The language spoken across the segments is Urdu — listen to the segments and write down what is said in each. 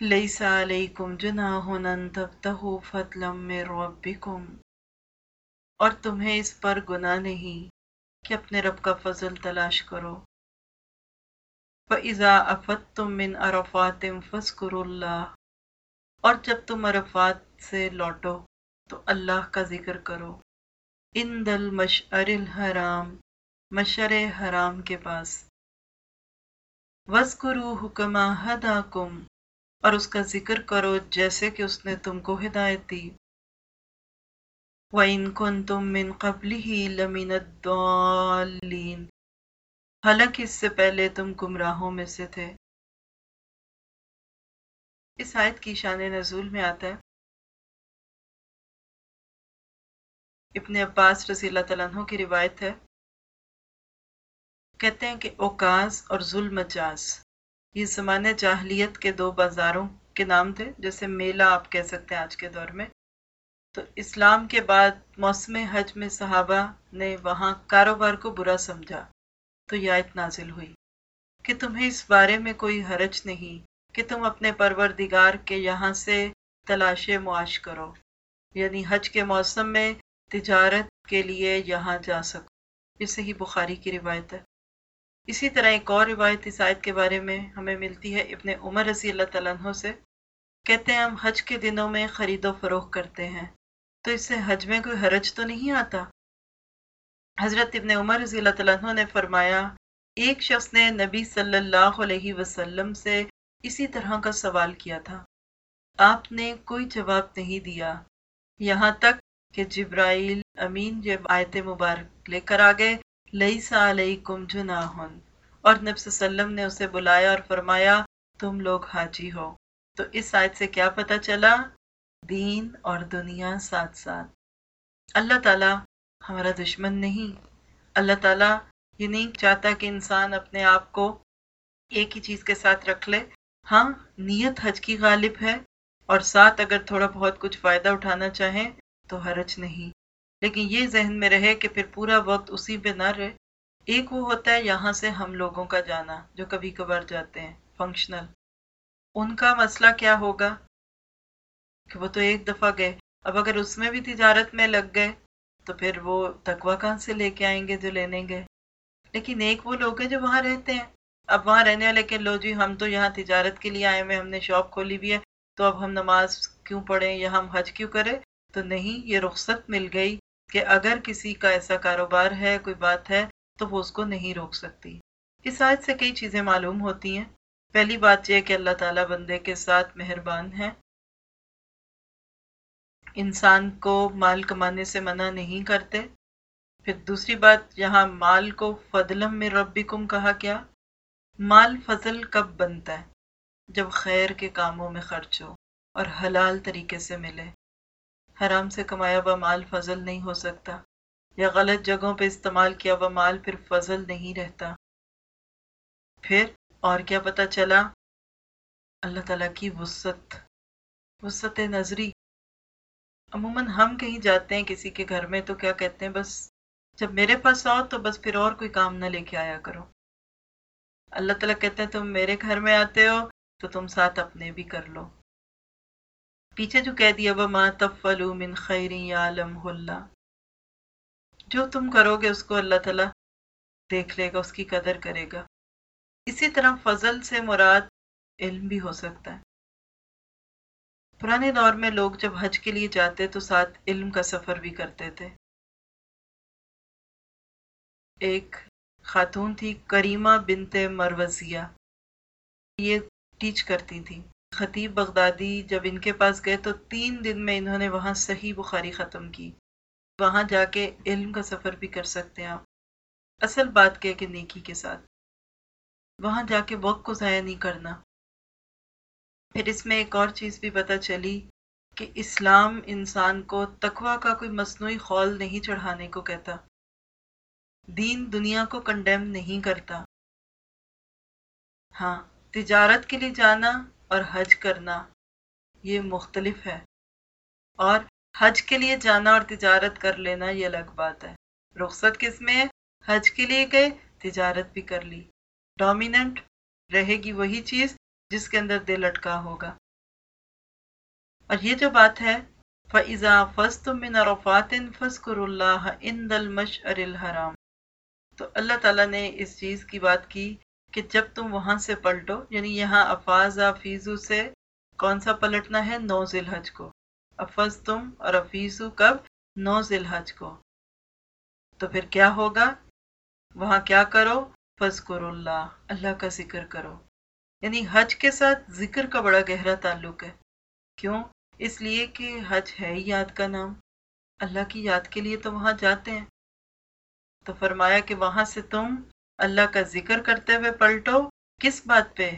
لیسا علیکم جناح ان تبتغوا فضلا من ربکم اور تمہیں اس پر گناہ نہیں کہ اپنے رب کا فضل تلاش کرو۔ فَإِذَا أَفَدْتُم مِّنْ عَرَفَاتٍ فَاذْكُرُوا اللَّهَ۔ اور جب تم عرفات سے لوٹو تو اللہ کا ذکر کرو۔ ان دل مشعر الحرام مشر حرام کے پاس۔ وَاذْكُرُوهُ كَمَا هَدَاكُمْ اور اس کا ذکر کرو جیسے کہ اس نے تم کو ہدایت دی۔ وَإِن كُنتُم مِّن قَبْلِهِ لَمِنَ الضَّالِّينَ۔ حالانکہ اس سے پہلے تم گمراہوں میں سے تھے۔ اس آیت کی شان نزول میں آتا ہے۔ ابن عباس رضی اللہ تعالیٰ عنہ کی روایت ہے۔ کہتے ہیں کہ اوکاز اور ظلم مجاز یہ زمانہ جاہلیت کے دو بازاروں کے نام تھے، جیسے میلہ آپ کہہ سکتے ہیں آج کے دور میں۔ تو اسلام کے بعد موسم حج میں صحابہ نے وہاں کاروبار کو برا سمجھا، تو یہ آیت نازل ہوئی۔ کہ تمہیں اس بارے میں کوئی حرج نہیں، کہ تم اپنے پروردگار کے یہاں سے تلاش معاش کرو یعنی حج کے موسم میں تجارت کے لیے یہاں جا سکو۔ اس سے ہی بخاری کی روایت ہے۔ اسی طرح ایک اور روایت اس آیت کے بارے میں ہمیں ملتی ہے، ابن عمر رضی اللہ تعالیٰ عنہ سے۔ کہتے ہیں، ہم حج کے دنوں میں خرید و فروخت کرتے ہیں۔ تو اس سے حج میں کوئی حرج تو نہیں آتا؟ حضرت ابن عمر رضی اللہ تعالیٰ عنہ نے فرمایا، ایک شخص نے نبی صلی اللہ علیہ وسلم سے اسی طرح کا سوال کیا تھا۔ آپ نے کوئی جواب نہیں دیا۔ یہاں تک کہ جبرائیل امین جب آیت مبارک لے کر آگئے سا علیکم جناحن۔ اور نبی صلی اللہ علیہ وسلم نے اسے بلایا اور فرمایا، تم لوگ حاجی ہو۔ تو اس آیت سے کیا پتہ چلا؟ دین اور دنیا ساتھ ساتھ۔ اللہ تعالیٰ ہمارا دشمن نہیں۔ اللہ تعالیٰ یہ نہیں چاہتا کہ انسان اپنے آپ کو ایک ہی چیز کے ساتھ رکھ لے۔ ہاں نیت حج کی غالب ہے۔ اور ساتھ اگر تھوڑا بہت کچھ فائدہ اٹھانا چاہیں تو حرج نہیں۔ لیکن یہ ذہن میں رہے کہ پھر پورا وقت اسی پہ نہ رہے۔ ایک وہ ہوتا ہے یہاں سے ہم لوگوں کا جانا جو کبھی کبھار جاتے ہیں فنکشنل ان کا مسئلہ کیا ہوگا؟ کہ وہ تو ایک دفعہ گئے۔ اب اگر اس میں بھی تجارت میں لگ گئے، تو پھر وہ تقوا کہاں سے لے کے آئیں گے جو لینے گئے؟ لیکن ایک وہ لوگ ہیں جو وہاں رہتے ہیں۔ اب وہاں رہنے والے کہ لو جی ہم تو یہاں تجارت کے لیے آئے ہوئے ہم نے شاپ کھولی بھی ہے، تو اب ہم نماز کیوں پڑھیں یا ہم حج کیوں کریں؟ تو نہیں، یہ رخصت مل گئی۔ کہ اگر کسی کا ایسا کاروبار ہے، کوئی بات ہے، تو وہ اس کو نہیں روک سکتی۔ اس آیت سے کئی چیزیں معلوم ہوتی ہیں۔ پہلی بات یہ کہ اللہ تعالیٰ بندے کے ساتھ مہربان ہے۔ انسان کو مال کمانے سے منع نہیں کرتے۔ پھر دوسری بات، یہاں مال کو فضلم میں ربکم کہا کیا؟ مال فضل کب بنتا ہے؟ جب خیر کے کاموں میں خرچ ہو اور حلال طریقے سے ملے۔ حرام سے کمایا ہوا مال فضل نہیں ہو سکتا، یا غلط جگہوں پہ استعمال کیا ہوا مال پھر فضل نہیں رہتا۔ پھر اور کیا پتہ چلا؟ اللہ تعالیٰ کی وسط وسط نظری۔ عموماً ہم کہیں جاتے ہیں کسی کے گھر میں تو کیا کہتے ہیں، بس جب میرے پاس آؤ تو بس پھر اور کوئی کام نہ لے کے آیا کرو۔ اللہ تعالیٰ کہتے ہیں تم میرے گھر میں آتے ہو تو تم ساتھ اپنے بھی کر لو۔ پیچھے جو کہہ دیا، وما تفلو من خیر عالم اللہ جو تم کرو گے، اس کو اللہ تعالیٰ دیکھ لے گا، اس کی قدر کرے گا۔ اسی طرح فضل سے مراد علم بھی ہو سکتا ہے۔ پرانے دور میں لوگ جب حج کے لیے جاتے تو ساتھ علم کا سفر بھی کرتے تھے۔ ایک خاتون تھی، کریمہ بنت مروزیہ۔ یہ ٹیچ کرتی تھی۔ خطیب بغدادی جب ان کے پاس گئے تو تین دن میں انہوں نے وہاں صحیح بخاری ختم کی۔ وہاں جا کے علم کا سفر بھی کر سکتے ہیں آپ۔ اصل بات کیا کہ نیکی کے ساتھ۔ وہاں جا کے وقت کو ضائع نہیں کرنا۔ پھر اس میں ایک اور چیز بھی پتہ چلی کہ اسلام انسان کو تقوا کا کوئی مصنوعی خول نہیں چڑھانے کو کہتا۔ دین دنیا کو کنڈیم نہیں کرتا۔ ہاں تجارت کے لیے جانا اور حج کرنا، یہ مختلف ہے۔ اور حج کے لیے جانا اور تجارت کر لینا، یہ الگ بات ہے۔ رخصت کس میں ہے؟ حج کے لیے گئے، تجارت بھی کر لی۔ ڈومیننٹ رہے گی وہی چیز جس کے اندر دل اٹکا ہوگا۔ اور یہ جو بات ہے، فَإِذَا فَسْتُم مِّنَ رَفَاتٍ فَاسْكُرُوا اللَّهَ عِندَ الْمَشْعَرِ الْحَرَامِ۔ تو اللہ تعالیٰ نے اس چیز کی بات کی کہ جب تم وہاں سے پلٹو یعنی یہاں افاظ فیزو سے کون سا پلٹنا ہے؟ نو ذی الحج کو۔ افز تم اور افیزو کب؟ نو ذی الحج کو۔ تو پھر کیا ہوگا؟ وہاں کیا کرو؟ فضکر اللہ اللہ کا ذکر کرو۔ یعنی حج کے ساتھ ذکر کا بڑا گہرا تعلق ہے۔ کیوں؟ اس لیے کہ حج ہے ہی یاد کا نام۔ اللہ کی یاد کے لیے تو وہاں جاتے ہیں۔ تو فرمایا کہ وہاں سے تم اللہ کا ذکر کرتے ہوئے پلٹو، کس بات پہ؟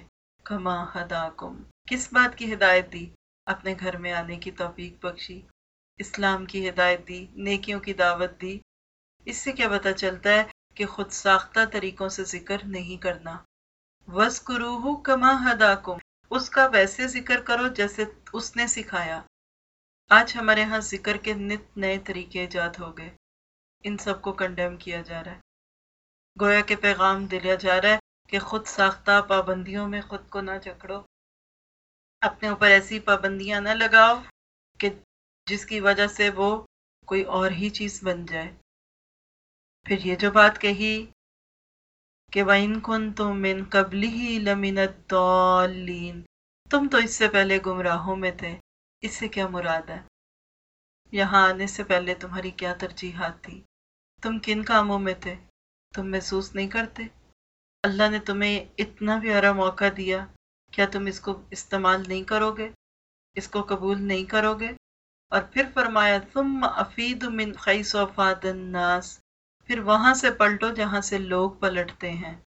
کما ہدا کم کس بات کی ہدایت دی؟ اپنے گھر میں آنے کی توفیق بخشی، اسلام کی ہدایت دی، نیکیوں کی دعوت دی۔ اس سے کیا پتہ چلتا ہے کہ خود ساختہ طریقوں سے ذکر نہیں کرنا۔ وس کرو کما ہدا کم اس کا ویسے ذکر کرو جیسے اس نے سکھایا۔ آج ہمارے ہاں ذکر کے نت نئے طریقے ایجاد ہو گئے۔ ان سب کو کنڈیم کیا جا رہا ہے۔ گویا کے پیغام دلیا جا رہا ہے کہ خود ساختہ پابندیوں میں خود کو نہ جکڑو۔ اپنے اوپر ایسی پابندیاں نہ لگاؤ کہ جس کی وجہ سے وہ کوئی اور ہی چیز بن جائے۔ پھر یہ جو بات کہی کہ وَإِن كُنْتُم مِّن قَبْلِهِ لَمِنَ الضَّالِّينَ، تم تو اس سے پہلے گمراہوں میں تھے، اس سے کیا مراد ہے؟ یہاں آنے سے پہلے تمہاری کیا ترجیحات تھی تم کن کاموں میں تھے؟ تم محسوس نہیں کرتے؟ اللہ نے تمہیں اتنا پیارا موقع دیا، کیا تم اس کو استعمال نہیں کرو گے؟ اس کو قبول نہیں کرو گے؟ اور پھر فرمایا تم افید من خیس وفاد الناس۔ پھر وہاں سے پلٹو جہاں سے لوگ پلٹتے ہیں۔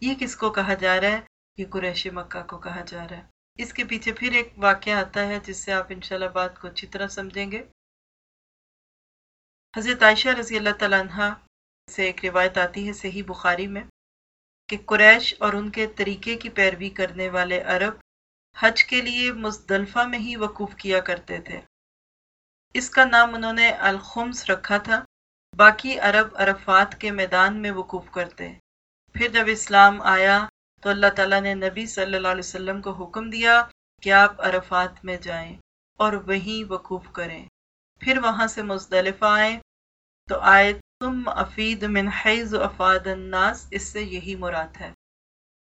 یہ کس کو کہا جا رہا ہے؟ یہ قریش مکہ کو کہا جا رہا ہے۔ اس کے پیچھے پھر ایک واقعہ آتا ہے، جس سے آپ انشاءاللہ بات کو اچھی طرح سمجھیں گے۔ حضرت عائشہ رضی اللہ تعالیٰ عنہ سے ایک روایت آتی ہے صحیح بخاری میں کہ قریش اور ان کے طریقے کی پیروی کرنے والے عرب حج کے لیے مزدلفہ میں ہی وقوف کیا کرتے تھے۔ اس کا نام انہوں نے الخمس رکھا تھا۔ باقی عرب عرفات کے میدان میں وقوف کرتے۔ پھر جب اسلام آیا تو اللہ تعالیٰ نے نبی صلی اللہ علیہ وسلم کو حکم دیا کہ آپ عرفات میں جائیں اور وہیں وقوف کریں۔ پھر وہاں سے مزدلفہ آئیں تو آئے تم افید من حیض افاد الناس، اس سے یہی مراد ہے۔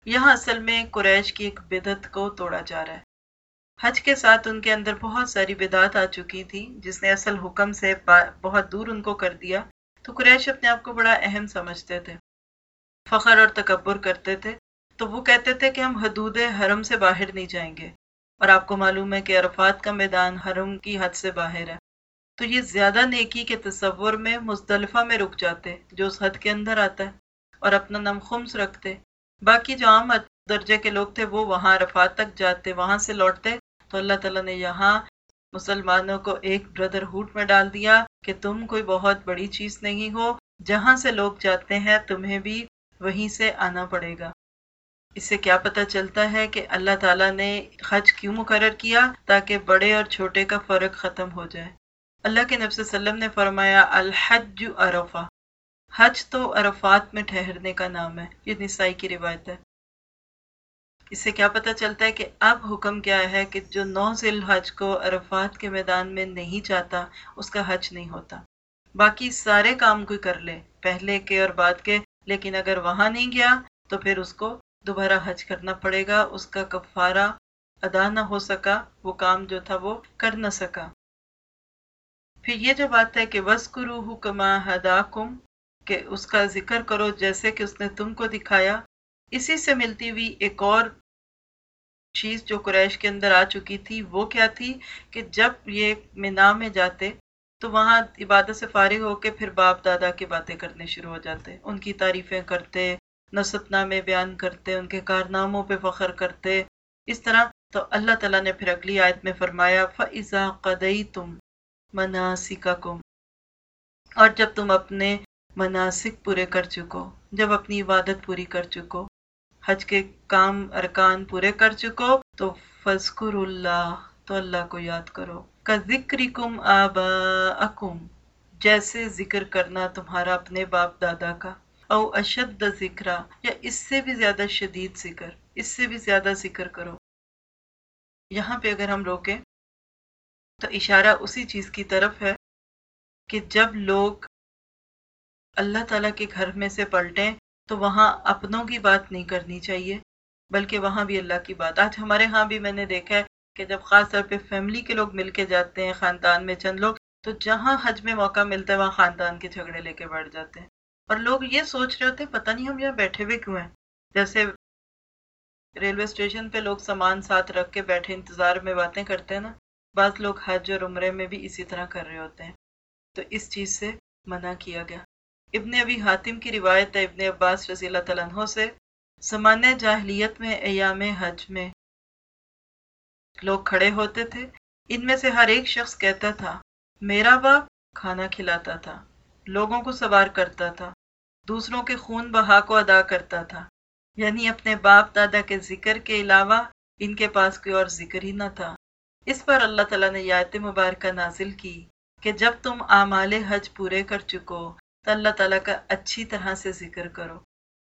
یہاں اصل میں قریش کی ایک بدت کو توڑا جا رہا ہے۔ حج کے ساتھ ان کے اندر بہت ساری بدعت آ چکی تھی، جس نے اصل حکم سے بہت دور ان کو کر دیا۔ تو قریش اپنے آپ کو بڑا اہم سمجھتے تھے۔ فخر اور تکبر کرتے تھے۔ تو وہ کہتے تھے کہ ہم حدود حرم سے باہر نہیں جائیں گے۔ اور آپ کو معلوم ہے کہ عرفات کا میدان حرم کی حد سے باہر ہے۔ تو یہ زیادہ نیکی کے تصور میں مزدلفہ میں رک جاتے جو اس حد کے اندر آتا ہے اور اپنا نم خمس رکھتے باقی جو عام درجے کے لوگ تھے، وہ وہاں رفات تک جاتے، وہاں سے لوٹتے۔ تو اللہ تعالیٰ نے یہاں مسلمانوں کو ایک بردر ہوٹ میں ڈال دیا کہ تم کوئی بہت بڑی چیز نہیں ہو، جہاں سے لوگ جاتے ہیں، تمہیں بھی وہیں سے آنا پڑے گا۔ اس سے کیا پتہ چلتا ہے کہ اللہ تعالیٰ نے حج کیوں مقرر کیا تاکہ بڑے اور چھوٹے کا فرق ختم ہو جائے۔ اللہ کے نبی صلی اللہ علیہ وسلم نے فرمایا، الحج عرفہ۔ حج تو عرفات میں ٹھہرنے کا نام ہے، یہ نسائی کی روایت ہے۔ اس سے کیا پتہ چلتا ہے کہ اب حکم کیا ہے کہ جو نو ذی الحج کو عرفات کے میدان میں نہیں چاہتا اس کا حج نہیں ہوتا۔ باقی سارے کام کوئی کر لے، پہلے کے اور بعد کے، لیکن اگر وہاں نہیں گیا تو پھر اس کو دوبارہ حج کرنا پڑے گا، اس کا کفارہ ادا نہ ہو سکا، وہ کام جو تھا وہ کر نہ سکا۔ پھر یہ جو بات ہے کہ وسکرو کما ہدا کم کہ اس کا ذکر کرو جیسے کہ اس نے تم کو دکھایا۔ اسی سے ملتی ہوئی ایک اور چیز جو قریش کے اندر آ چکی تھی، وہ کیا تھی کہ جب یہ مینا میں جاتے تو وہاں عبادت سے فارغ ہو کے پھر باپ دادا کی باتیں کرنے شروع ہو جاتے۔ ان کی تعریفیں کرتے نصب نامے بیان کرتے، ان کے کارناموں پہ فخر کرتے۔ اس طرح تو اللہ تعالیٰ نے پھر اگلی آیت میں فرمایا فضا قدئی تم مناسککم اور جب تم اپنے مناسک پورے کر چکو، جب اپنی عبادت پوری کر چکو، حج کے کام، ارکان پورے کر چکو، تو فذکر اللہ، تو اللہ کو یاد کرو۔ کا ذکر کم آبا جیسے ذکر کرنا تمہارا اپنے باپ دادا کا۔ او اشد ذکر یا اس سے بھی زیادہ شدید ذکر، اس سے بھی زیادہ ذکر کرو۔ یہاں پہ اگر ہم روکیں تو اشارہ اسی چیز کی طرف ہے کہ جب لوگ اللہ تعالیٰ کے گھر میں سے پلٹیں تو وہاں اپنوں کی بات نہیں کرنی چاہیے، بلکہ وہاں بھی اللہ کی بات۔ آج ہمارے ہاں بھی میں نے دیکھا ہے کہ جب خاص طور پہ فیملی کے لوگ مل کے جاتے ہیں، خاندان میں چند لوگ، تو جہاں حج میں موقع ملتا ہے، وہاں خاندان کے جھگڑے لے کے بیٹھ جاتے ہیں۔ اور لوگ یہ سوچ رہے ہوتے ہیں، پتہ نہیں ہم یہاں بیٹھے ہوئے کیوں ہیں؟ جیسے ریلوے اسٹیشن پہ لوگ سامان ساتھ رکھ کے بیٹھے، انتظار میں باتیں کرتے ہیں نا بعض لوگ حج اور عمرے میں بھی اسی طرح کر رہے ہوتے ہیں۔ تو اس چیز سے منع کیا گیا۔ ابن ابی حاتم کی روایت ہے، ابن عباس رضی اللہ تعالیٰ عنہ سے سمانیہ جاہلیت میں، ایام حج میں لوگ کھڑے ہوتے تھے۔ ان میں سے ہر ایک شخص کہتا تھا، میرا باپ کھانا کھلاتا تھا، لوگوں کو سوار کرتا تھا، دوسروں کے خون بہا کو ادا کرتا تھا۔ یعنی اپنے باپ دادا کے ذکر کے علاوہ ان کے پاس کوئی اور ذکر ہی نہ تھا۔ اس پر اللہ تعالیٰ نے یات مبارکہ نازل کی کہ جب تم اعمال حج پورے کر چکو، تو اللہ تعالیٰ کا اچھی طرح سے ذکر کرو۔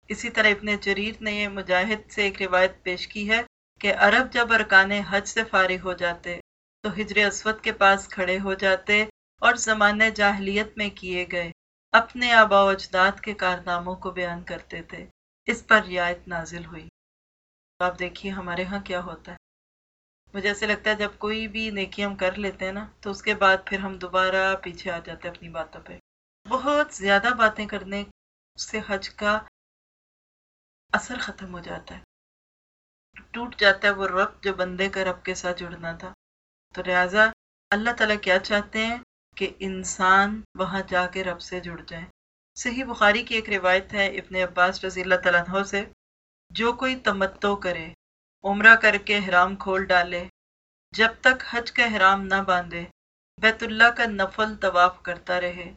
اسی طرح ابن جریر نے یہ مجاہد سے ایک روایت پیش کی ہے کہ عرب جب ارکان حج سے فارغ ہو جاتے، تو ہجر اسود کے پاس کھڑے ہو جاتے اور زمانے جاہلیت میں کیے گئے اپنے آبا و اجداد کے کارناموں کو بیان کرتے تھے۔ اس پر رعایت نازل ہوئی۔ تو آپ دیکھیے ہمارے ہاں کیا ہوتا ہے۔ مجھے ایسے لگتا ہے جب کوئی بھی نیکی ہم کر لیتے ہیں نا، تو اس کے بعد پھر ہم دوبارہ پیچھے آ جاتے ہیں اپنی باتوں پہ۔ بہت زیادہ باتیں کرنے سے حج کا اثر ختم ہو جاتا ہے۔ ٹوٹ جاتا ہے وہ رب جو بندے کا رب کے ساتھ جڑنا تھا۔ تو لہٰذا اللہ تعالیٰ کیا چاہتے ہیں کہ انسان وہاں جا کے رب سے جڑ جائے۔ صحیح بخاری کی ایک روایت ہے ابن عباس رضی اللہ تعالیٰ عنہ سے، جو کوئی تمتو کرے عمرہ کر کے حرام کھول ڈالے۔ جب تک حج کا حرام نہ باندھے، بیت اللہ کا نفل طواف کرتا رہے۔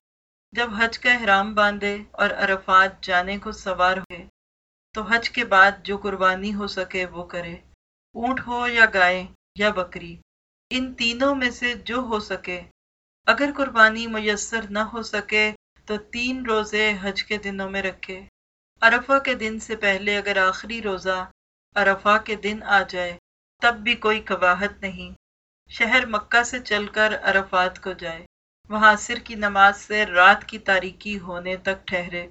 جب حج کا حرام باندھے اور عرفات جانے کو سوار ہوئے، تو حج کے بعد جو قربانی ہو سکے وہ کرے۔ اونٹ ہو یا گائے یا بکری، ان تینوں میں سے جو ہو سکے۔ اگر قربانی میسر نہ ہو سکے، تو تین روزے حج کے دنوں میں رکھے۔ عرفہ کے دن سے پہلے اگر آخری روزہ عرفہ کے دن آ جائے، تب بھی کوئی قواہت نہیں۔ شہر مکہ سے چل کر عرفات کو جائے، وہاں عصر کی نماز سے رات کی تاریکی ہونے تک ٹھہرے۔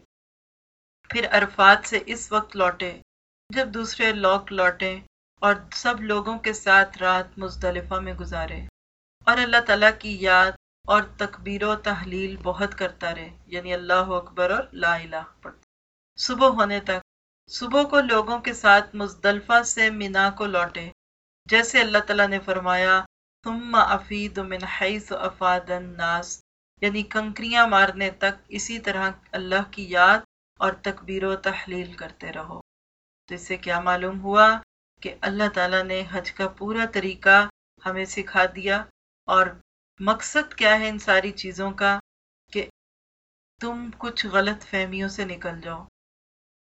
پھر عرفات سے اس وقت لوٹے، جب دوسرے لوگ لوٹیں اور سب لوگوں کے ساتھ رات مزدلفہ میں گزارے۔ اور اللہ تعالیٰ کی یاد اور تکبیر و تحلیل بہت کرتا رہے یعنی اللہ اکبر اور لا الہ۔ پڑھتا صبح ہونے تک صبح کو لوگوں کے ساتھ مزدلفہ سے مینا کو لوٹے جیسے اللہ تعالیٰ نے فرمایا، ثم افید من حیث افاد الناس یعنی کنکریاں مارنے تک اسی طرح اللہ کی یاد اور تکبیر و تحلیل کرتے رہو۔ تو اس سے کیا معلوم ہوا کہ اللہ تعالیٰ نے حج کا پورا طریقہ ہمیں سکھا دیا؟ اور مقصد کیا ہے ان ساری چیزوں کا کہ تم کچھ غلط فہمیوں سے نکل جاؤ۔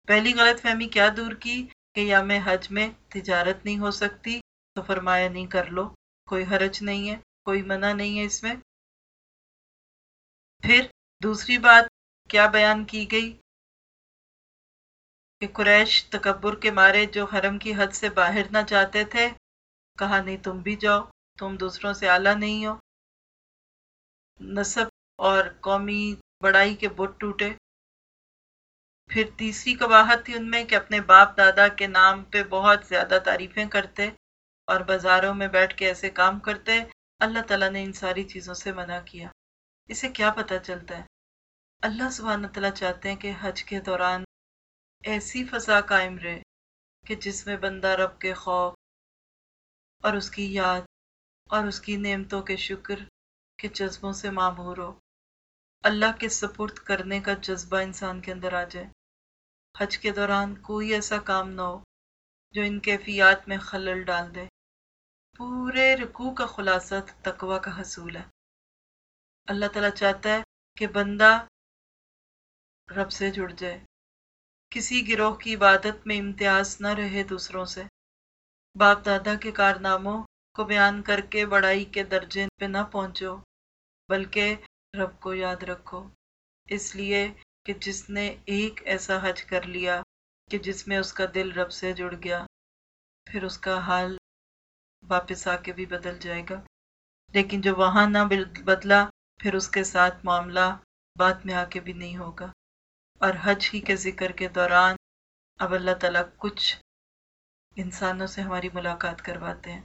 پہلی غلط فہمی کیا دور کی کہ یا میں حج میں تجارت نہیں ہو سکتی؟ تو فرمایا نہیں کر لو، کوئی حرج نہیں ہے، کوئی منع نہیں ہے اس میں۔ پھر دوسری بات کیا بیان کی گئی؟ کہ قریش تکبر کے مارے جو حرم کی حد سے باہر نہ جاتے تھے، کہا نہیں تم بھی جاؤ، تم دوسروں سے اعلیٰ نہیں ہو۔ نصب اور قومی بڑائی کے بت ٹوٹے۔ پھر تیسری قواہت تھی ان میں کہ اپنے باپ دادا کے نام پہ بہت زیادہ تعریفیں کرتے اور بازاروں میں بیٹھ کے ایسے کام کرتے۔ اللہ تعالیٰ نے ان ساری چیزوں سے منع کیا۔ اسے کیا پتہ چلتا ہے؟ اللہ سبحانہ تعالیٰ چاہتے ہیں کہ حج کے دوران ایسی فضا قائم رہے کہ جس میں بندہ رب کے خوف اور اس کی یاد اور اس کی نعمتوں کے شکر کے جذبوں سے معمور ہو۔ اللہ کے سپرد کرنے کا جذبہ انسان کے اندر آ جائے۔ حج کے دوران کوئی ایسا کام نہ ہو جو ان کیفیات میں خلل ڈال دے۔ پورے رکوع کا خلاصہ تقوی کا حصول ہے۔ اللہ تعالیٰ چاہتا ہے کہ بندہ رب سے جڑ جائے۔ کسی گروہ کی عبادت میں امتیاز نہ رہے دوسروں سے۔ باپ دادا کے کارناموں کو بیان کر کے بڑائی کے درجے پہ نہ پہنچو، بلکہ رب کو یاد رکھو۔ اس لیے کہ جس نے ایک ایسا حج کر لیا کہ جس میں اس کا دل رب سے جڑ گیا، پھر اس کا حال واپس آ کے بھی بدل جائے گا۔ لیکن جو وہاں نہ بدلا، پھر اس کے ساتھ معاملہ بعد میں آ کے بھی نہیں ہوگا۔ اور حج ہی کے ذکر کے دوران اب اللہ تعالیٰ کچھ انسانوں سے ہماری ملاقات کرواتے ہیں۔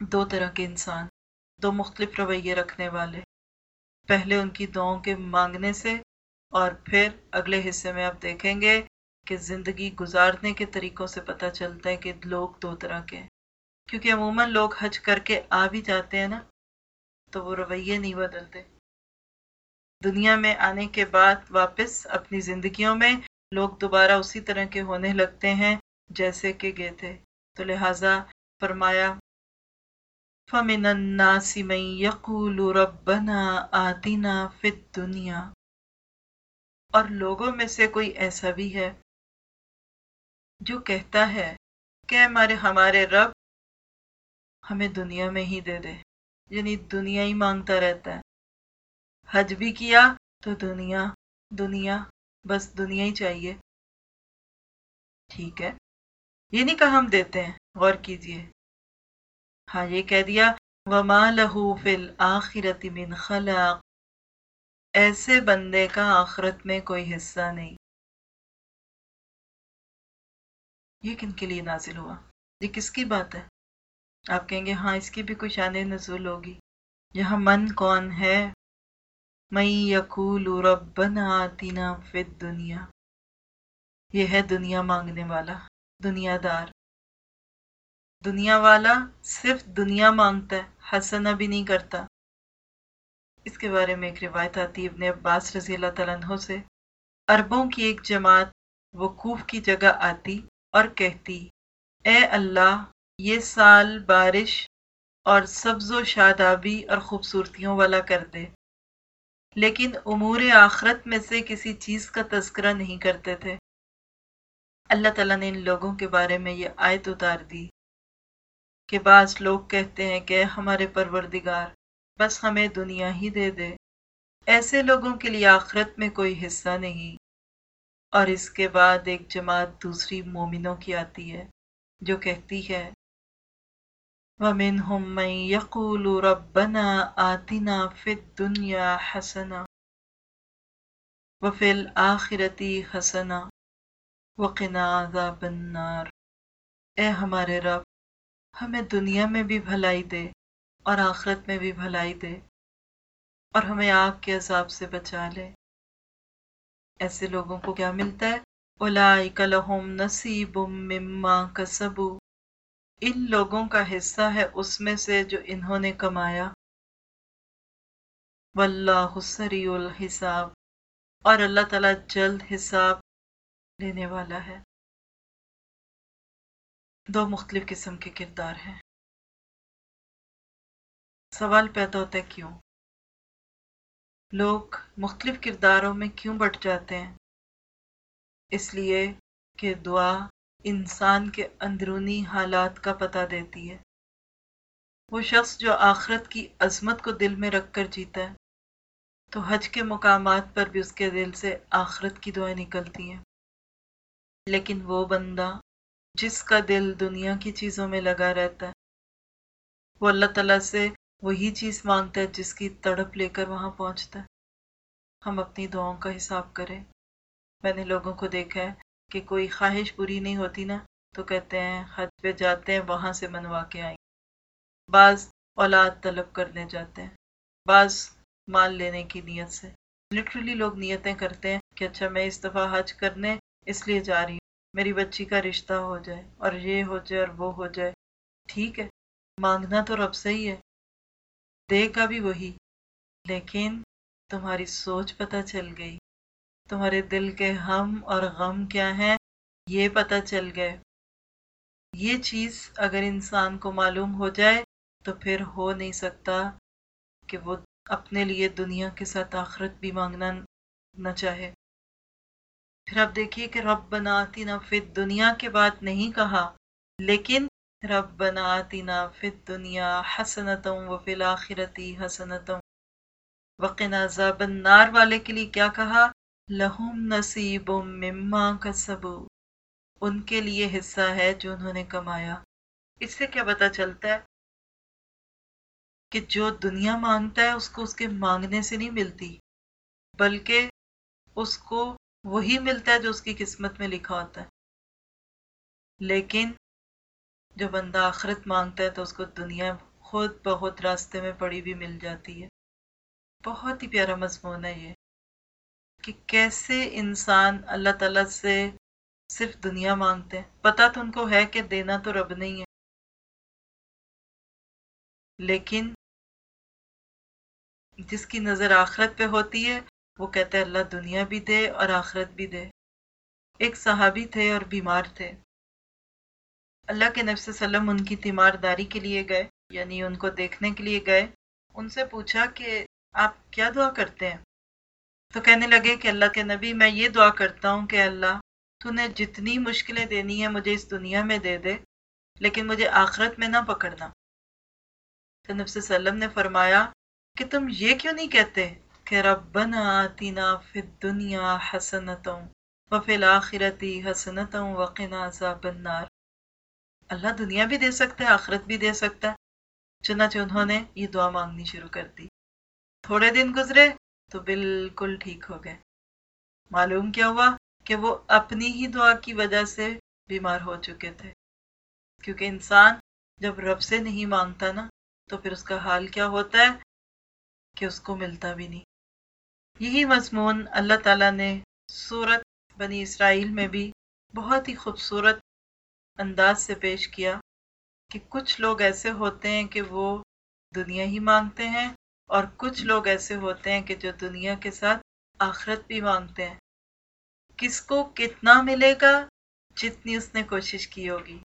دو طرح کے انسان، دو مختلف رویے رکھنے والے۔ پہلے ان کی دعاؤں کے مانگنے سے اور پھر اگلے حصے میں آپ دیکھیں گے کہ زندگی گزارنے کے طریقوں سے پتہ چلتا ہے کہ لوگ دو طرح کے ہیں۔ کیونکہ عموماً لوگ حج کر کے آ بھی جاتے ہیں نا، تو وہ رویے نہیں بدلتے۔ دنیا میں آنے کے بعد واپس اپنی زندگیوں میں لوگ دوبارہ اسی طرح کے ہونے لگتے ہیں جیسے کہ گئے تھے۔ تو لہٰذا فرمایا، فمن الناس من يقول ربنا آتنا في الدنيا اور لوگوں میں سے کوئی ایسا بھی ہے جو کہتا ہے کہ ہمارے ہمارے رب ہمیں دنیا میں ہی دے دے یعنی دنیا ہی مانگتا رہتا ہے۔ حج بھی کیا تو دنیا دنیا، بس دنیا ہی چاہیے۔ ٹھیک ہے۔ یہ نہیں کہا ہم دیتے ہیں، غور کیجیے۔ ہاں یہ کہہ دیا، وما لہو فل آخرت من خلاق۔ ایسے بندے کا آخرت میں کوئی حصہ نہیں۔ یہ کن کے لیے نازل ہوا؟ یہ کس کی بات ہے؟ آپ کہیں گے ہاں اس کی بھی کوئی شان نزول ہوگی۔ یہاں من کون ہے؟ مئی یقول ربنا آتنا فی دنیا یہ ہے دنیا مانگنے والا دنیا دار دنیا والا صرف دنیا مانگتا ہے حسنا بھی نہیں کرتا۔ اس کے بارے میں ایک روایت آتی ابن عباس رضی اللہ تعالیٰ عنہ سے۔ عربوں کی ایک جماعت وقوف کی جگہ آتی اور کہتی، اے اللہ، یہ سال بارش اور سبز و شادابی اور خوبصورتیوں والا کر دے۔ لیکن امور آخرت میں سے کسی چیز کا تذکرہ نہیں کرتے تھے۔ اللہ تعالیٰ نے ان لوگوں کے بارے میں یہ آیت اتار دی کہ بعض لوگ کہتے ہیں کہ ہمارے پروردگار بس ہمیں دنیا ہی دے دے۔ ایسے لوگوں کے لیے آخرت میں کوئی حصہ نہیں۔ اور اس کے بعد ایک جماعت دوسری مومنوں کی آتی ہے، جو کہتی ہے، وَمِنْهُمْ مَنْ يَقُولُ رَبَّنَا آتِنَا فِي الدُّنْيَا حَسَنًا وَفِي الْآخِرَةِ حَسَنًا وَقِنَا عَذَابَ النَّارِ۔ اے ہمارے رب، ہمیں دنیا میں بھی بھلائی دے۔ اور آخرت میں بھی بھلائی دے اور ہمیں آگ کے عذاب سے بچا لے۔ ایسے لوگوں کو کیا ملتا ہے؟ اولئک لہم نصیب مما کسبو ان لوگوں کا حصہ ہے اس میں سے جو انہوں نے کمایا۔ واللہ سریع الحساب۔ اور اللہ تعالیٰ جلد حساب لینے والا ہے۔ دو مختلف قسم کے کردار ہیں۔ سوال پیدا ہوتا ہے کیوں؟ لوگ مختلف کرداروں میں کیوں بٹ جاتے ہیں؟ اس لیے کہ دعا انسان کے اندرونی حالات کا پتہ دیتی ہے۔ وہ شخص جو آخرت کی عظمت کو دل میں رکھ کر جیتا ہے، تو حج کے مقامات پر بھی اس کے دل سے آخرت کی دعائیں نکلتی ہیں۔ لیکن وہ بندہ جس کا دل دنیا کی چیزوں میں لگا رہتا ہے، وہ اللہ تعالیٰ سے وہی چیز مانگتا ہے جس کی تڑپ لے کر وہاں پہنچتا ہے۔ ہم اپنی دعاؤں کا حساب کریں۔ میں نے لوگوں کو دیکھا ہے کہ کوئی خواہش پوری نہیں ہوتی نا، تو کہتے ہیں، حج پہ جاتے ہیں، وہاں سے منوا کے آئیں۔ بعض اولاد طلب کرنے جاتے ہیں۔ بعض مال لینے کی نیت سے۔ لٹرلی لوگ نیتیں کرتے ہیں کہ اچھا میں اس دفعہ حج کرنے اس لیے جا رہی ہوں۔ میری بچی کا رشتہ ہو جائے اور یہ ہو جائے اور وہ ہو جائے۔ ٹھیک ہے، مانگنا تو رب سے ہی ہے۔ دے گا بھی وہی لیکن تمہاری سوچ پتہ چل گئی تمہارے دل کے ہم اور غم کیا ہیں یہ پتہ چل گئے یہ چیز اگر انسان کو معلوم ہو جائے تو پھر ہو نہیں سکتا کہ وہ اپنے لیے دنیا کے ساتھ آخرت بھی مانگنا نہ چاہے پھر آپ دیکھیے کہ رب بناتی نا فت دنیا کے بعد نہیں کہا لیکن رب بناتی نا فت دنیا حسنتوں و فل آخرتی حسنتوں وقنا ذاب النار والے کے لیے کیا کہا؟ لہم نصیب مما کسبو ان کے لیے حصہ ہے جو انہوں نے کمایا. اس سے کیا پتہ چلتا ہے کہ جو دنیا مانگتا ہے اس کو اس کے مانگنے سے نہیں ملتی، بلکہ اس کو وہی ملتا ہے جو اس کی قسمت میں لکھا ہوتا ہے۔ لیکن جو بندہ آخرت مانگتا ہے تو اس کو دنیا خود بہت راستے میں پڑی بھی مل جاتی ہے۔ بہت ہی پیارا مضمون ہے یہ کہ کیسے انسان اللہ تعالیٰ سے صرف دنیا مانگتے ہیں۔ پتا تو ان کو ہے کہ دینا تو رب نہیں ہے۔ لیکن جس کی نظر آخرت پہ ہوتی ہے، وہ کہتے ہیں اللہ دنیا بھی دے اور آخرت بھی دے۔ ایک صحابی تھے اور بیمار تھے۔ اللہ کے نفس وسلم ان کی تیمارداری کے لیے گئے یعنی ان کو دیکھنے کے لیے گئے۔ ان سے پوچھا کہ آپ کیا دعا کرتے ہیں؟ تو کہنے لگے کہ اللہ کے نبی، میں یہ دعا کرتا ہوں کہ اللہ تو نے جتنی مشکلیں دینی ہیں مجھے اس دنیا میں دے دے، لیکن مجھے آخرت میں نہ پکڑنا۔ تو نفس وسلم نے فرمایا کہ تم یہ کیوں نہیں کہتے کہ ربنا آتینا فی الدنیا حسنتوں وفی الاخرتی حسنتوں وقنا عذاب النار؟ اللہ دنیا بھی دے سکتا ہے، آخرت بھی دے سکتا ہے۔ چنانچہ انہوں نے یہ دعا مانگنی شروع کر دی۔ تھوڑے دن گزرے تو بالکل ٹھیک ہو گئے۔ معلوم کیا ہوا کہ وہ اپنی ہی دعا کی وجہ سے بیمار ہو چکے تھے۔ کیونکہ انسان جب رب سے نہیں مانگتا نا، تو پھر اس کا حال کیا ہوتا ہے؟ کہ اس کو ملتا بھی نہیں۔ یہی مضمون اللہ تعالیٰ نے صورت بنی اسرائیل میں بھی بہت ہی خوبصورت انداز سے پیش کیا کہ کچھ لوگ ایسے ہوتے ہیں کہ وہ دنیا ہی مانگتے ہیں اور کچھ لوگ ایسے ہوتے ہیں کہ جو دنیا کے ساتھ آخرت بھی مانگتے ہیں۔ کس کو کتنا ملے گا؟ جتنی اس نے کوشش کی ہوگی۔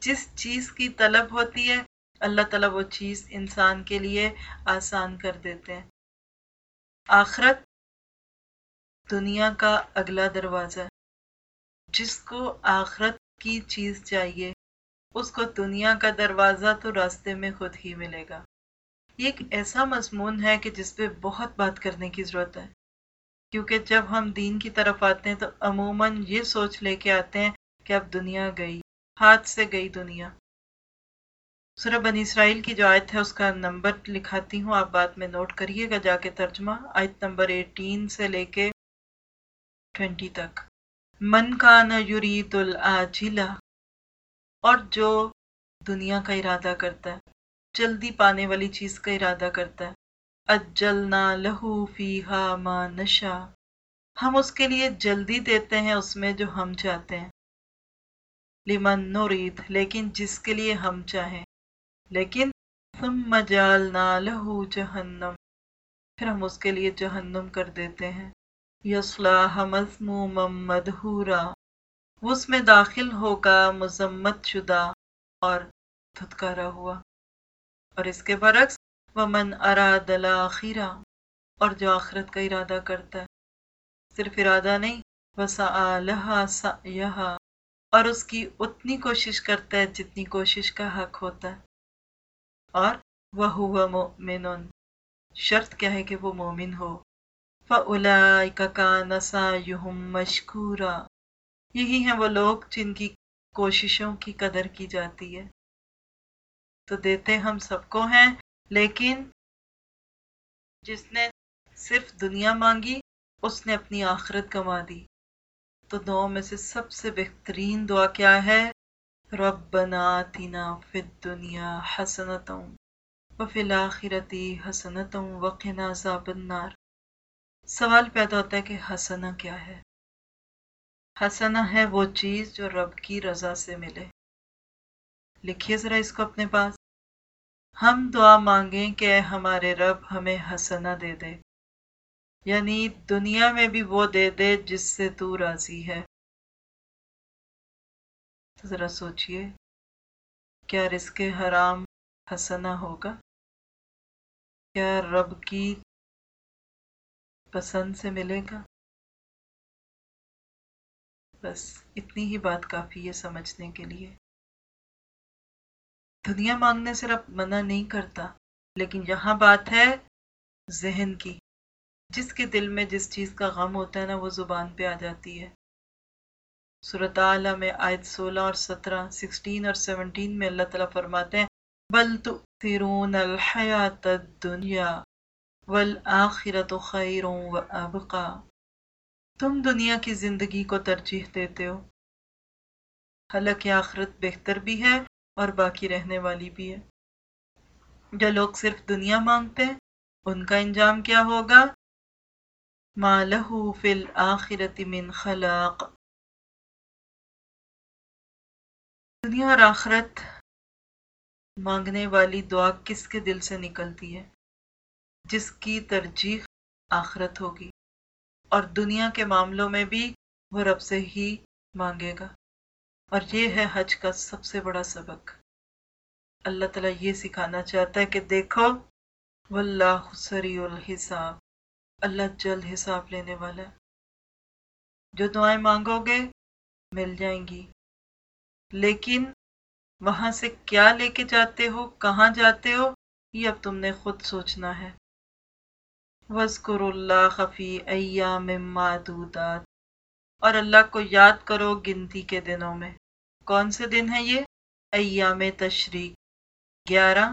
جس چیز کی طلب ہوتی ہے، اللہ تعالیٰ وہ چیز انسان کے لیے آسان کر دیتے ہیں۔ آخرت دنیا کا اگلا دروازہ جس کو آخرت کی چیز چاہیے، اس کو دنیا کا دروازہ تو راستے میں خود ہی ملے گا۔ یہ ایک ایسا مضمون ہے کہ جس پہ بہت بات کرنے کی ضرورت ہے۔ کیونکہ جب ہم دین کی طرف آتے ہیں تو عموماً یہ سوچ لے کے آتے ہیں کہ اب دنیا گئی، ہاتھ سے گئی دنیا۔ سورہ بنی اسرائیل کی جو آیت ہے، اس کا نمبر لکھاتی ہوں، آپ بعد میں نوٹ کریے گا جا کے ترجمہ۔ آیت نمبر ایٹین سے لے کے ٹوینٹی تک۔ من کا نہ یرید العاجلہ اور جو دنیا کا ارادہ کرتا ہے، جلدی پانے والی چیز کا ارادہ کرتا ہے۔ اجلنا لہو فی ما نشا ہم اس کے لیے جلدی دیتے ہیں اس میں جو ہم چاہتے ہیں۔ لمن نورید لیکن جس کے لیے ہم چاہیں۔ لیکن ثم جالنا لہو جہنم۔ پھر ہم اس کے لیے جہنم کر دیتے ہیں۔ یسلا مضموم مدہورا اس میں داخل ہوگا مذمت شدہ اور دھتکارا ہوا۔ اور اس کے برعکس، ومن اراد الاخرہ اور جو آخرت کا ارادہ کرتا ہے۔ صرف ارادہ نہیں وسا سعیہا اور اس کی اتنی کوشش کرتا ہے جتنی کوشش کا حق ہوتا ہے۔ اور وہ مؤمن، شرط کیا ہے کہ وہ مومن ہو۔ فَأُولَئِكَ كَانَ سَعْيُهُمْ مَشْكُورًا۔ یہی ہیں وہ لوگ جن کی کوششوں کی قدر کی جاتی ہے۔ تو دیتے ہم سب کو ہیں، لیکن جس نے صرف دنیا مانگی، اس نے اپنی آخرت کما دی۔ تو دعاؤں میں سے سب سے بہترین دعا کیا ہے؟ ربنا آتنا فی الدنیا حسنتوں وفی الاخرتی حسنتوں وقنا عذاب النار۔ سوال پیدا ہوتا ہے کہ حسنا کیا ہے؟ حسنا ہے وہ چیز جو رب کی رضا سے ملے۔ لکھیے ذرا اس کو اپنے پاس۔ ہم دعا مانگیں کہ ہمارے رب ہمیں حسنا دے دے۔ یعنی دنیا میں بھی وہ دے دے جس سے تو راضی ہے۔ تو ذرا سوچئے، کیا رزق حرام حسنا ہوگا؟ کیا رب کی پسند سے ملے گا۔ بس اتنی ہی بات کافی ہے سمجھنے کے لیے۔ دنیا مانگنے سے رب منع نہیں کرتا، لیکن یہاں بات ہے ذہن کی۔ جس کے دل میں جس چیز کا غم ہوتا ہے نا، وہ زبان پہ آ جاتی ہے۔ صورت عالیہ میں آیت سولہ اور سترہ، سکسٹین اور سیونٹین میں اللہ تعالیٰ فرماتے ہیں، بل تؤثرون الحیات الدنیا۔ والآخرت خیر و ابقا۔ تم دنیا کی زندگی کو ترجیح دیتے ہو۔ حالانکہ آخرت بہتر بھی ہے اور باقی رہنے والی بھی ہے۔ جو لوگ صرف دنیا مانگتے ہیں، ان کا انجام کیا ہوگا؟ مالہ فی الآخرت من خلاق۔ دنیا اور آخرت مانگنے والی دعا کس کے دل سے نکلتی ہے؟ جس کی ترجیح آخرت ہوگی اور دنیا کے معاملوں میں بھی وہ رب سے ہی مانگے گا۔ اور یہ ہے حج کا سب سے بڑا سبق۔ اللہ تعالیٰ یہ سکھانا چاہتا ہے کہ دیکھو، واللہ سری الحساب۔ اللہ جلد حساب لینے والا ہے۔ جو دعائیں مانگو گے، مل جائیں گی۔ لیکن وہاں سے کیا لے کے جاتے ہو، کہاں جاتے ہو، یہ اب تم نے خود سوچنا ہے۔ وزقر اللہ خفی ایام معدودات۔ اور اللہ کو یاد کرو گنتی کے دنوں میں۔ کون سے دن ہیں یہ؟ ایام تشریق۔ گیارہ،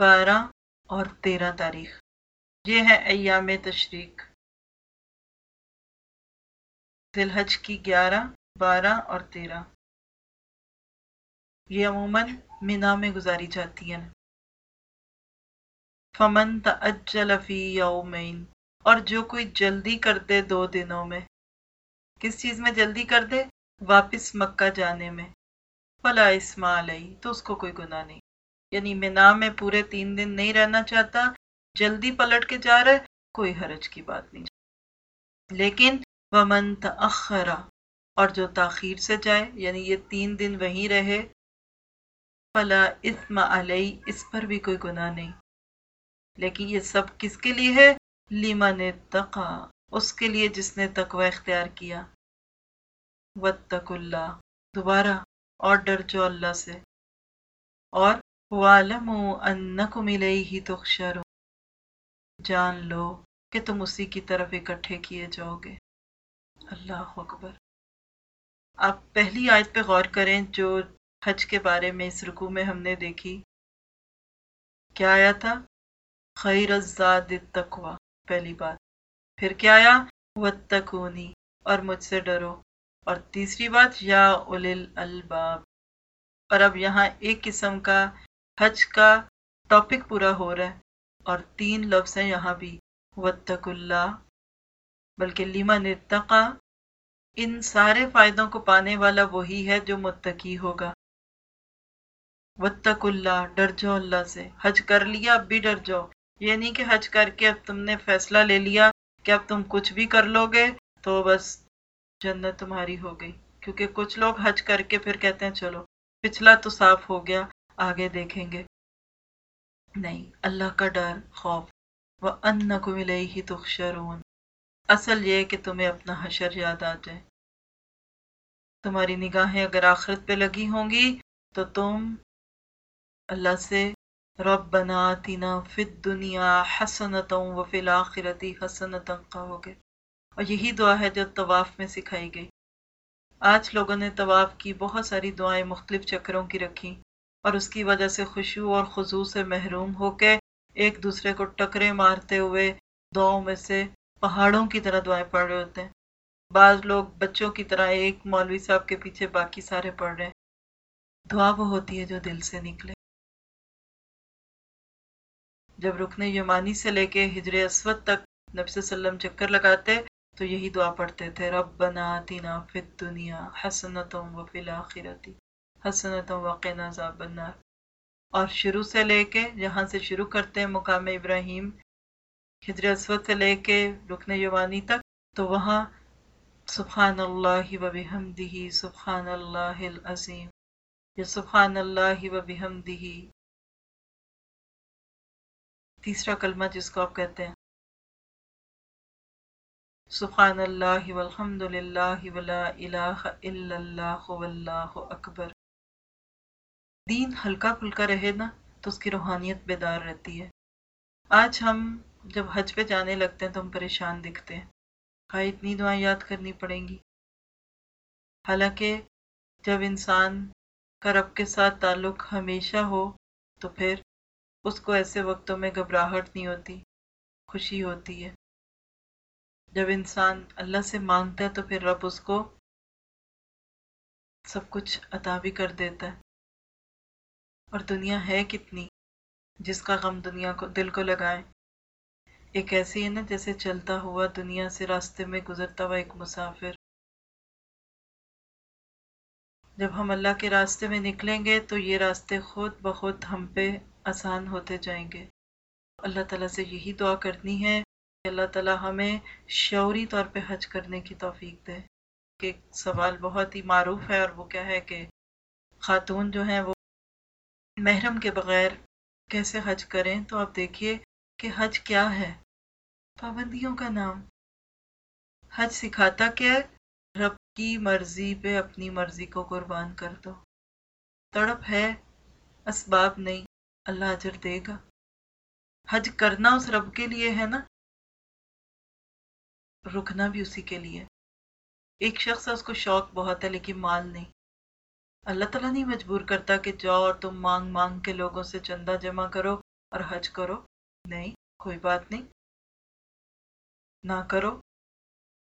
بارہ اور تیرہ تاریخ۔ یہ ہے ایام تشریق۔ ذی الحج کی گیارہ، بارہ اور تیرہ۔ یہ عموماً مینا میں گزاری جاتی ہیں۔ فمن تعجل فی یومین اور جو کوئی جلدی کر دے دو دنوں میں۔ کس چیز میں جلدی کر دے؟ واپس مکہ جانے میں۔ فلا اسما علیہ تو اس کو کوئی گناہ نہیں۔ یعنی مینا میں پورے تین دن نہیں رہنا چاہتا، جلدی پلٹ کے جا رہا ہے، کوئی حرج کی بات نہیں۔ لیکن ومن تأخرا اور جو تاخیر سے جائے یعنی یہ تین دن وہیں رہے، فلا اسم علیہ اس پر بھی کوئی گناہ نہیں۔ لیکن یہ سب کس کے لیے ہے؟ لیمن تقا اس کے لیے جس نے تقوی اختیار کیا۔ وتق اللہ۔ دوبارہ اور ڈر جو اللہ سے۔ اور والم انکم الیہ تخشر جان لو کہ تم اسی کی طرف اکٹھے کیے جاؤ گے۔ اللہ اکبر۔ آپ پہلی آیت پہ غور کریں جو حج کے بارے میں اس رکو میں ہم نے دیکھی۔ کیا آیا تھا؟ خیر الزاد التقوی، پہلی بات۔ پھر کیا آیا؟ وتقونی اور مجھ سے ڈرو۔ اور تیسری بات، یا اول الباب اور اب یہاں ایک قسم کا حج کا ٹاپک پورا ہو رہا ہے، اور تین لفظ ہیں یہاں بھی۔ وتق اللہ، بلکہ لیما نتقا ان سارے فائدوں کو پانے والا وہی ہے جو متقی ہوگا۔ وتق اللہ، ڈر جاؤ اللہ سے۔ حج کر لیا، اب بھی ڈر جاؤ۔ یہ نہیں کہ حج کر کے اب تم نے فیصلہ لے لیا کہ اب تم کچھ بھی کر لو گے تو بس جنت تمہاری ہو گئی۔ کیونکہ کچھ لوگ حج کر کے پھر کہتے ہیں، چلو، پچھلا تو صاف ہو گیا، آگے دیکھیں گے۔ نہیں، اللہ کا ڈر، خوف وہ ان کو ملے ہی تخشرون۔ اصل یہ کہ تمہیں اپنا حشر یاد آ جائے۔ تمہاری نگاہیں اگر آخرت پہ لگی ہوں گی تو تم اللہ سے ربنا آتنا فی الدنیا حسنتا و فی الاخرتی حسنتا کہو گے۔ اور یہی دعا ہے جو طواف میں سکھائی گئی۔ آج لوگوں نے طواف کی بہت ساری دعائیں مختلف چکروں کی رکھی اور اس کی وجہ سے خوشو اور خضو سے محروم ہو کے ایک دوسرے کو ٹکرے مارتے ہوئے دعاؤں میں سے پہاڑوں کی طرح دعائیں پڑھ رہے ہوتے ہیں۔ بعض لوگ بچوں کی طرح ایک مولوی صاحب کے پیچھے باقی سارے پڑھ رہے ہیں۔ دعا وہ ہوتی ہے جو دل سے نکلے۔ جب رکن یمانی سے لے کے ہجر اسود تک نبی صلی اللہ علیہ وسلم چکر لگاتے، تو یہی دعا پڑھتے تھے، ربنا آتنا فی الدنیا حسنتم و فی الاخرتی حسنتم وقنا عذاب النار۔ اور شروع سے لے کے جہاں سے شروع کرتے ہیں مقام ابراہیم، ہجر اسود سے لے کے رکن یمانی تک، تو وہاں سبحان اللہ و بحمدہ سبحان اللہ العظیم، یا سبحان اللہ و بحمدہ تیسرا کلمہ جس کو آپ کہتے ہیں۔ سبحان اللہ والحمد للہ ولا الہ الا اللہ واللہ اکبر۔ دین ہلکا پھلکا رہے نا تو اس کی روحانیت بیدار رہتی ہے۔ آج ہم جب حج پہ جانے لگتے ہیں تو ہم پریشان دکھتے ہیں۔ کہا اتنی دعائیں یاد کرنی پڑیں گی۔ حالانکہ جب انسان کا رب کے ساتھ تعلق ہمیشہ ہو تو پھر اس کو ایسے وقتوں میں گھبراہٹ نہیں ہوتی، خوشی ہوتی ہے۔ جب انسان اللہ سے مانگتا ہے تو پھر رب اس کو سب کچھ عطا بھی کر دیتا ہے۔ اور دنیا ہے کتنی جس کا غم دنیا کو، دل کو لگائے۔ ایک ایسی ہے نا جیسے چلتا ہوا دنیا سے راستے میں گزرتا ہوا ایک مسافر۔ جب ہم اللہ کے راستے میں نکلیں گے تو یہ راستے خود بخود ہم پہ آسان ہوتے جائیں گے۔ اللہ تعالیٰ سے یہی دعا کرنی ہے کہ اللہ تعالیٰ ہمیں شعوری طور پہ حج کرنے کی توفیق دے۔ کہ سوال بہت ہی معروف ہے اور وہ کیا ہے کہ خاتون جو ہیں وہ محرم کے بغیر کیسے حج کریں؟ تو آپ دیکھیے کہ حج کیا ہے۔ پابندیوں کا نام۔ حج سکھاتا کیا رب کی مرضی پہ اپنی مرضی کو قربان کر دو۔ تڑپ ہے، اسباب نہیں۔ اللہ اجر دے گا۔ حج کرنا اس رب کے لیے ہے نا؟ رکنا بھی اسی کے لیے۔ ایک شخص ہے، اس کو شوق بہت ہے، لیکن مال نہیں۔ اللہ تعالیٰ نہیں مجبور کرتا کہ جاؤ اور تم مانگ مانگ کے لوگوں سے چندہ جمع کرو اور حج کرو۔ نہیں، کوئی بات نہیں۔ نہ کرو۔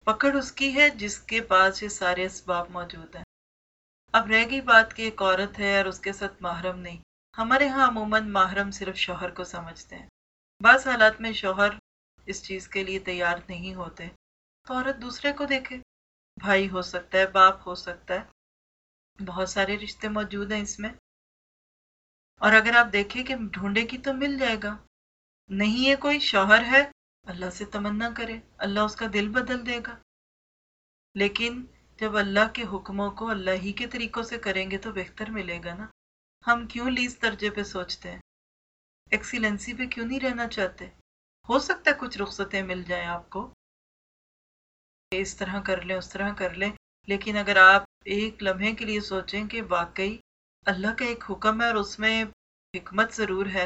پکڑ اس کی ہے جس کے پاس یہ سارے اسباب موجود ہیں۔ اب رہ گئی بات کہ ایک عورت ہے اور اس کے ساتھ محرم نہیں۔ ہمارے ہاں عموماً محرم صرف شوہر کو سمجھتے ہیں۔ بعض حالات میں شوہر اس چیز کے لیے تیار نہیں ہوتے۔ تو عورت دوسرے کو دیکھے۔ بھائی ہو سکتا ہے، باپ ہو سکتا ہے۔ بہت سارے رشتے موجود ہیں اس میں۔ اور اگر آپ دیکھیں کہ ڈھونڈے کی تو مل جائے گا۔ نہیں ہے کوئی شوہر ہے۔ اللہ سے تمنا کرے۔ اللہ اس کا دل بدل دے گا۔ لیکن جب اللہ کے حکموں کو اللہ ہی کے طریقوں سے کریں گے تو بہتر ملے گا نا۔ ہم کیوں لیز درجے پہ سوچتے ہیں؟ ایکسیلنسی پہ کیوں نہیں رہنا چاہتے؟ ہو سکتا ہے کچھ رخصتیں مل جائیں آپ کو۔ اس طرح کر لیں، اس طرح کر لیں۔ لیکن اگر آپ ایک لمحے کے لیے سوچیں کہ واقعی اللہ کا ایک حکم ہے اور اس میں حکمت ضرور ہے،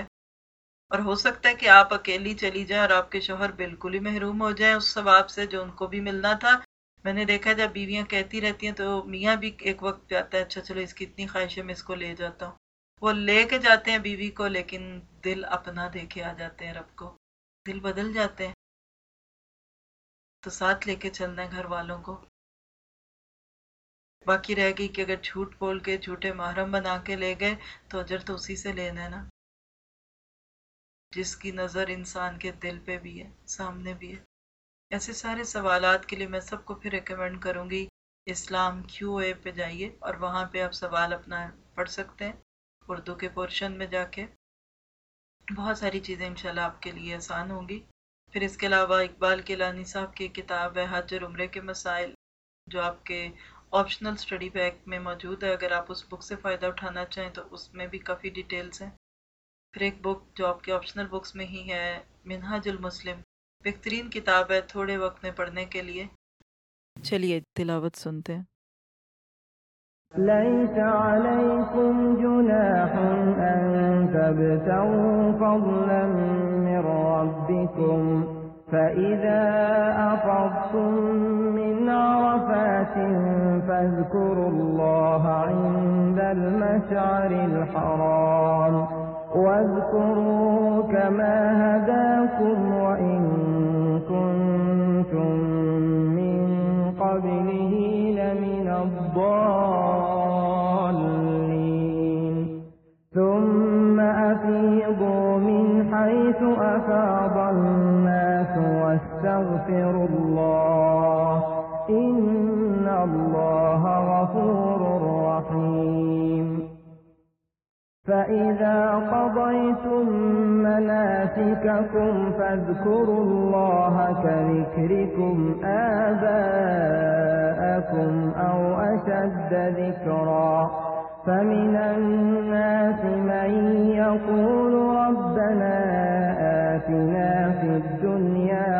اور ہو سکتا ہے کہ آپ اکیلی چلی جائیں اور آپ کے شوہر بالکل ہی محروم ہو جائیں، اس ثواب سے جو ان کو بھی ملنا تھا۔ میں نے دیکھا جب بیویاں کہتی رہتی ہیں تو میاں بھی ایک وقت پہ آتا ہے اچھا چلو اس کی اتنی خواہش ہے میں اس کو لے جاتا ہوں۔ وہ لے کے جاتے ہیں بیوی کو، لیکن دل اپنا دے کے آ جاتے ہیں رب کو۔ دل بدل جاتے ہیں۔ تو ساتھ لے کے چلنا ہے گھر والوں کو۔ باقی رہ گئی کہ اگر جھوٹ بول کے، جھوٹے محرم بنا کے لے گئے، تو اجر تو اسی سے لینا ہے نا۔ جس کی نظر انسان کے دل پہ بھی ہے، سامنے بھی ہے۔ ایسے سارے سوالات کے لیے میں سب کو پھر ریکمینڈ کروں گی، اسلام کیو اے پہ جائیے اور وہاں پہ آپ سوال اپنا پڑھ سکتے ہیں۔ اردو کے پورشن میں جا کے۔ بہت ساری چیزیں انشاءاللہ آپ کے لیے آسان ہوں گی۔ پھر اس کے علاوہ اقبال کے لانی صاحب کی کتاب ہے حج اور عمرے کے مسائل، جو آپ کے آپشنل اسٹڈی بیگ میں موجود ہے۔ اگر آپ اس بک سے فائدہ اٹھانا چاہیں تو اس میں بھی کافی ڈیٹیلز ہیں۔ پھر ایک بک جو آپ کے آپشنل بکس میں ہی ہے، منہاج المسلم۔ بہترین کتاب ہے تھوڑے وقت میں پڑھنے کے لیے۔ چلیے، تلاوت سنتے ہیں۔ تبتغوا فضلا من ربكم فإذا أفضتم من عرفات فاذكروا الله عند المشعر الحرام واذكروا كما هداكم وإن كنتم من قبله لمن الضالين حيث أفاض الناس واستغفروا الله إن الله غفور رحيم. فإذا قضيتم مناسككم فاذكروا الله كذكركم آباءكم أو أشد ذكرا. فمن الناس من يقول ربنا آتنا في الدنيا